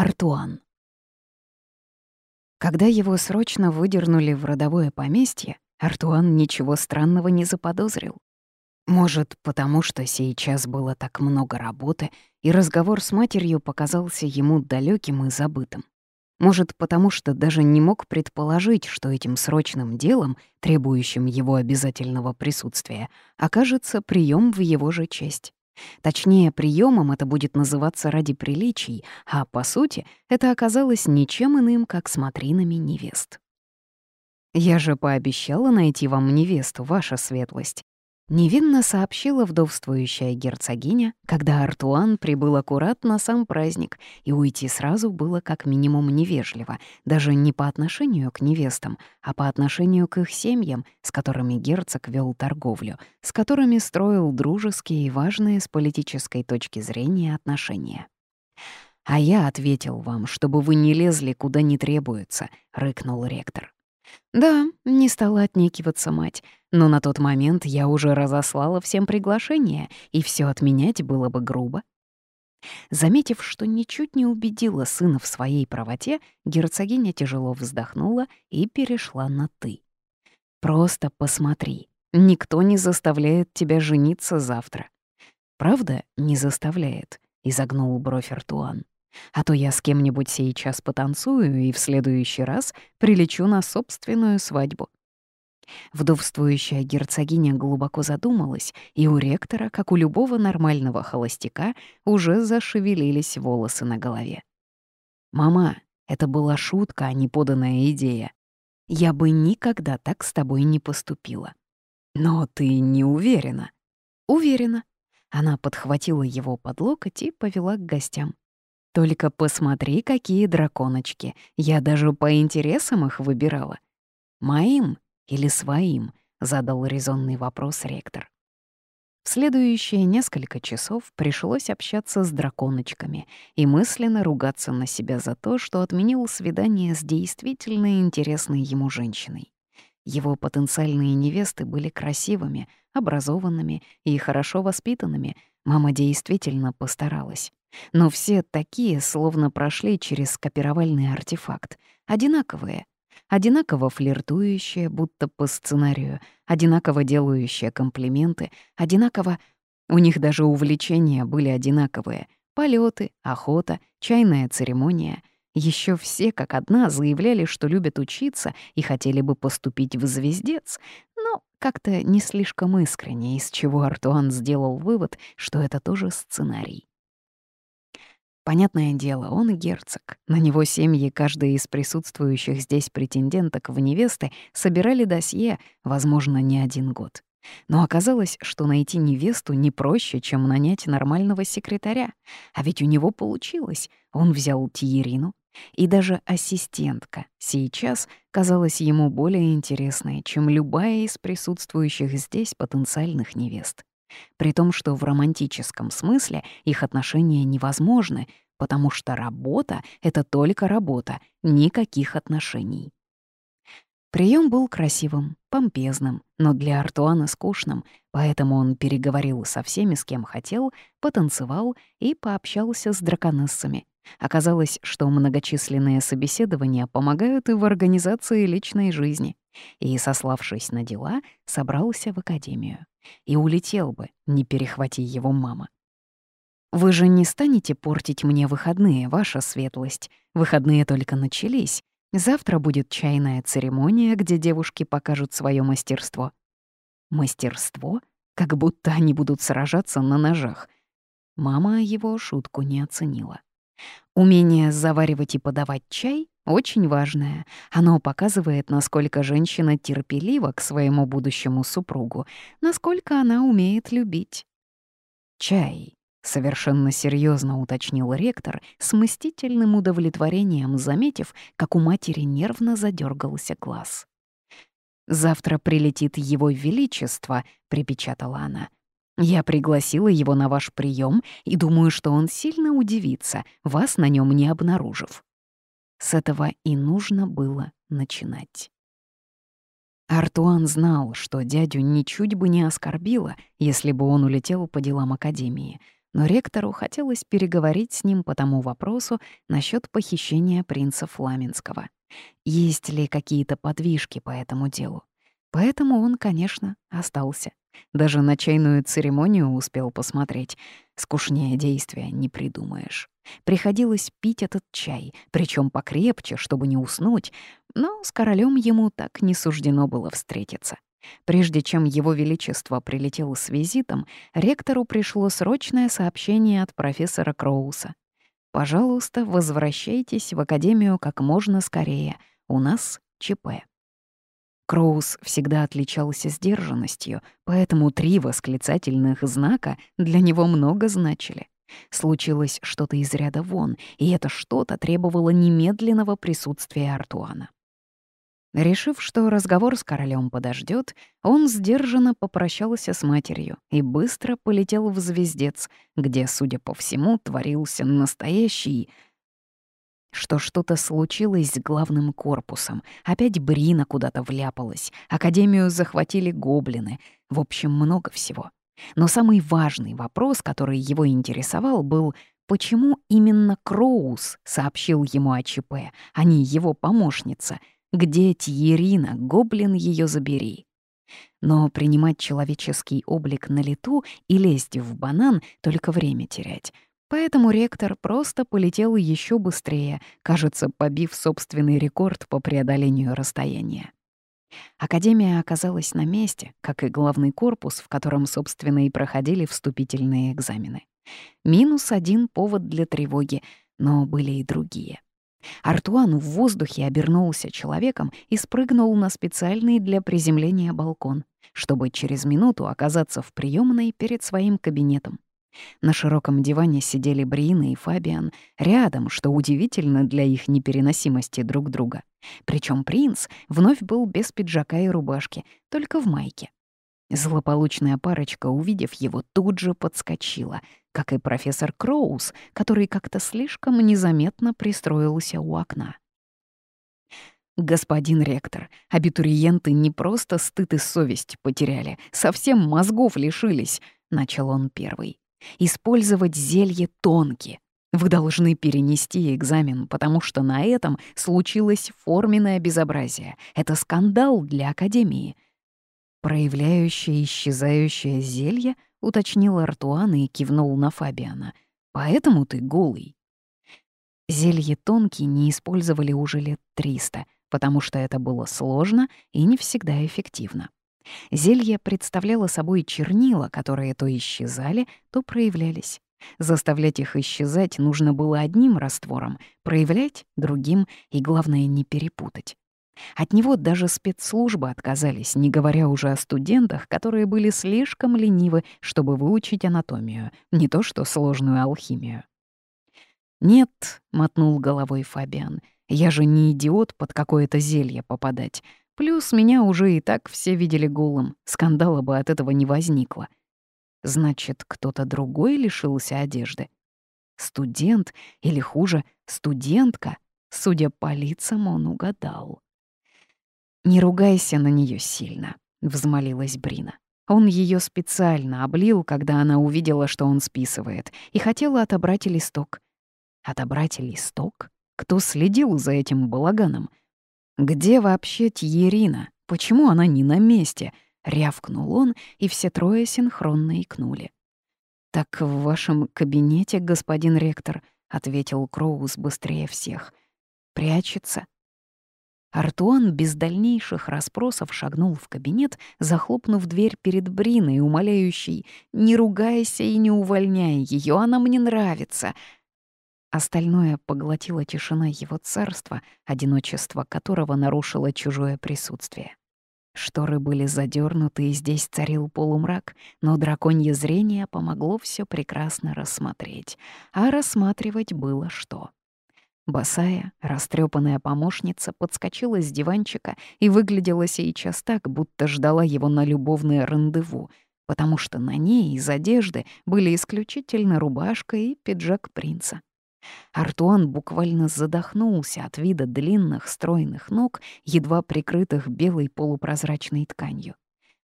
Артуан. Когда его срочно выдернули в родовое поместье, Артуан ничего странного не заподозрил. Может, потому что сейчас было так много работы, и разговор с матерью показался ему далеким и забытым. Может, потому что даже не мог предположить, что этим срочным делом, требующим его обязательного присутствия, окажется прием в его же честь. Точнее, приемом это будет называться ради приличий, а по сути это оказалось ничем иным, как смотринами невест. «Я же пообещала найти вам невесту, ваша светлость», Невинно сообщила вдовствующая герцогиня, когда Артуан прибыл аккуратно сам праздник, и уйти сразу было как минимум невежливо, даже не по отношению к невестам, а по отношению к их семьям, с которыми герцог вел торговлю, с которыми строил дружеские и важные с политической точки зрения отношения. «А я ответил вам, чтобы вы не лезли, куда не требуется», — рыкнул ректор. Да, не стала отнекиваться мать, но на тот момент я уже разослала всем приглашения, и все отменять было бы грубо. Заметив, что ничуть не убедила сына в своей правоте, герцогиня тяжело вздохнула и перешла на «ты». «Просто посмотри, никто не заставляет тебя жениться завтра». «Правда, не заставляет», — изогнул бровь Артуан. А то я с кем-нибудь сейчас потанцую и в следующий раз прилечу на собственную свадьбу. Вдовствующая герцогиня глубоко задумалась, и у ректора, как у любого нормального холостяка, уже зашевелились волосы на голове. «Мама, это была шутка, а не поданная идея. Я бы никогда так с тобой не поступила». «Но ты не уверена?» «Уверена». Она подхватила его под локоть и повела к гостям. Только посмотри, какие драконочки. Я даже по интересам их выбирала. Моим или своим? Задал резонный вопрос ректор. В следующие несколько часов пришлось общаться с драконочками и мысленно ругаться на себя за то, что отменил свидание с действительно интересной ему женщиной. Его потенциальные невесты были красивыми, образованными и хорошо воспитанными. Мама действительно постаралась. Но все такие, словно прошли через копировальный артефакт. Одинаковые. Одинаково флиртующие, будто по сценарию, одинаково делающие комплименты, одинаково... У них даже увлечения были одинаковые. Полеты, охота, чайная церемония. Еще все как одна заявляли, что любят учиться и хотели бы поступить в звездец, но как-то не слишком искренне, из чего Артуан сделал вывод, что это тоже сценарий. Понятное дело, он герцог. На него семьи каждой из присутствующих здесь претенденток в невесты собирали досье, возможно, не один год. Но оказалось, что найти невесту не проще, чем нанять нормального секретаря. А ведь у него получилось. Он взял Тиерину, и даже ассистентка сейчас казалась ему более интересной, чем любая из присутствующих здесь потенциальных невест. При том, что в романтическом смысле их отношения невозможны, потому что работа — это только работа, никаких отношений. Прием был красивым, помпезным, но для Артуана скучным, поэтому он переговорил со всеми, с кем хотел, потанцевал и пообщался с драконессами. Оказалось, что многочисленные собеседования помогают и в организации личной жизни. И, сославшись на дела, собрался в академию и улетел бы, не перехвати его мама. «Вы же не станете портить мне выходные, ваша светлость. Выходные только начались. Завтра будет чайная церемония, где девушки покажут свое мастерство». «Мастерство? Как будто они будут сражаться на ножах». Мама его шутку не оценила. Умение заваривать и подавать чай очень важное. Оно показывает, насколько женщина терпелива к своему будущему супругу, насколько она умеет любить. «Чай», — совершенно серьезно уточнил ректор, с мстительным удовлетворением заметив, как у матери нервно задергался глаз. «Завтра прилетит его величество», — припечатала она. «Я пригласила его на ваш прием и думаю, что он сильно удивится, вас на нем не обнаружив». С этого и нужно было начинать. Артуан знал, что дядю ничуть бы не оскорбило, если бы он улетел по делам Академии. но ректору хотелось переговорить с ним по тому вопросу насчет похищения принца Фламенского. Есть ли какие-то подвижки по этому делу? Поэтому он, конечно, остался. Даже на чайную церемонию успел посмотреть. Скучнее действия не придумаешь. Приходилось пить этот чай, причем покрепче, чтобы не уснуть, но с королем ему так не суждено было встретиться. Прежде чем его величество прилетел с визитом, ректору пришло срочное сообщение от профессора Кроуса. «Пожалуйста, возвращайтесь в академию как можно скорее. У нас ЧП». Кроус всегда отличался сдержанностью, поэтому три восклицательных знака для него много значили. Случилось что-то из ряда вон, и это что-то требовало немедленного присутствия Артуана. Решив, что разговор с королем подождет, он сдержанно попрощался с матерью и быстро полетел в Звездец, где, судя по всему, творился настоящий что что-то случилось с главным корпусом. Опять Брина куда-то вляпалась, Академию захватили гоблины. В общем, много всего. Но самый важный вопрос, который его интересовал, был, почему именно Кроус сообщил ему о ЧП, а не его помощница. Где Тьерина, гоблин ее забери. Но принимать человеческий облик на лету и лезть в банан — только время терять — Поэтому ректор просто полетел еще быстрее, кажется, побив собственный рекорд по преодолению расстояния. Академия оказалась на месте, как и главный корпус, в котором, собственно, и проходили вступительные экзамены. Минус один повод для тревоги, но были и другие. Артуан в воздухе обернулся человеком и спрыгнул на специальный для приземления балкон, чтобы через минуту оказаться в приемной перед своим кабинетом. На широком диване сидели Брина и Фабиан рядом, что удивительно для их непереносимости друг друга. Причем принц вновь был без пиджака и рубашки, только в майке. Злополучная парочка, увидев его, тут же подскочила, как и профессор Кроуз, который как-то слишком незаметно пристроился у окна. «Господин ректор, абитуриенты не просто стыд и совесть потеряли, совсем мозгов лишились», — начал он первый. Использовать зелье тонки. Вы должны перенести экзамен, потому что на этом случилось форменное безобразие. Это скандал для Академии. Проявляющее исчезающее зелье, уточнил Артуан и кивнул на Фабиана. Поэтому ты голый. Зелье тонки не использовали уже лет триста, потому что это было сложно и не всегда эффективно. Зелье представляло собой чернила, которые то исчезали, то проявлялись. Заставлять их исчезать нужно было одним раствором, проявлять — другим, и, главное, не перепутать. От него даже спецслужбы отказались, не говоря уже о студентах, которые были слишком ленивы, чтобы выучить анатомию, не то что сложную алхимию. «Нет», — мотнул головой Фабиан, — «я же не идиот под какое-то зелье попадать. Плюс меня уже и так все видели голым, скандала бы от этого не возникло. Значит, кто-то другой лишился одежды? Студент или, хуже, студентка? Судя по лицам, он угадал. «Не ругайся на нее сильно», — взмолилась Брина. Он ее специально облил, когда она увидела, что он списывает, и хотела отобрать листок. Отобрать листок? Кто следил за этим балаганом? «Где вообще Тьерина? Почему она не на месте?» — рявкнул он, и все трое синхронно икнули. «Так в вашем кабинете, господин ректор», — ответил Кроуз быстрее всех. «Прячется». Артуан без дальнейших расспросов шагнул в кабинет, захлопнув дверь перед Бриной, умоляющей «Не ругайся и не увольняй ее, она мне нравится», Остальное поглотила тишина его царства, одиночество которого нарушило чужое присутствие. Шторы были задернуты, и здесь царил полумрак, но драконье зрение помогло все прекрасно рассмотреть. А рассматривать было что. Босая, растрепанная помощница подскочила с диванчика и выглядела сейчас так, будто ждала его на любовное рандеву, потому что на ней из одежды были исключительно рубашка и пиджак принца. Артуан буквально задохнулся от вида длинных стройных ног, едва прикрытых белой полупрозрачной тканью.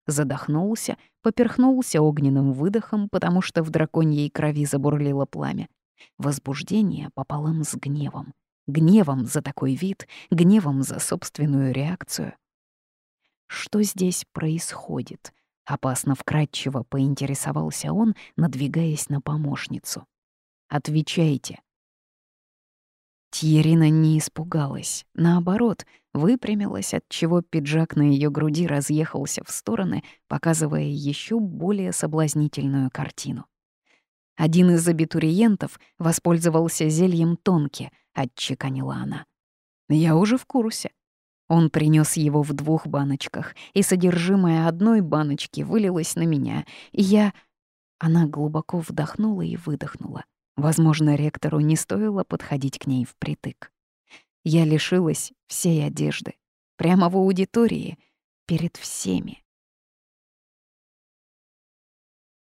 задохнулся, поперхнулся огненным выдохом, потому что в драконьей крови забурлило пламя. Возбуждение пополам с гневом. Гневом за такой вид, гневом за собственную реакцию. Что здесь происходит? Опасно вкратчиво поинтересовался он, надвигаясь на помощницу. «Отвечайте». Тьерина не испугалась. Наоборот, выпрямилась, отчего пиджак на ее груди разъехался в стороны, показывая еще более соблазнительную картину. Один из абитуриентов воспользовался зельем тонки, отчеканила она. «Я уже в курсе. Он принес его в двух баночках, и содержимое одной баночки вылилось на меня, и я... Она глубоко вдохнула и выдохнула. Возможно, ректору не стоило подходить к ней впритык. Я лишилась всей одежды. Прямо в аудитории, перед всеми.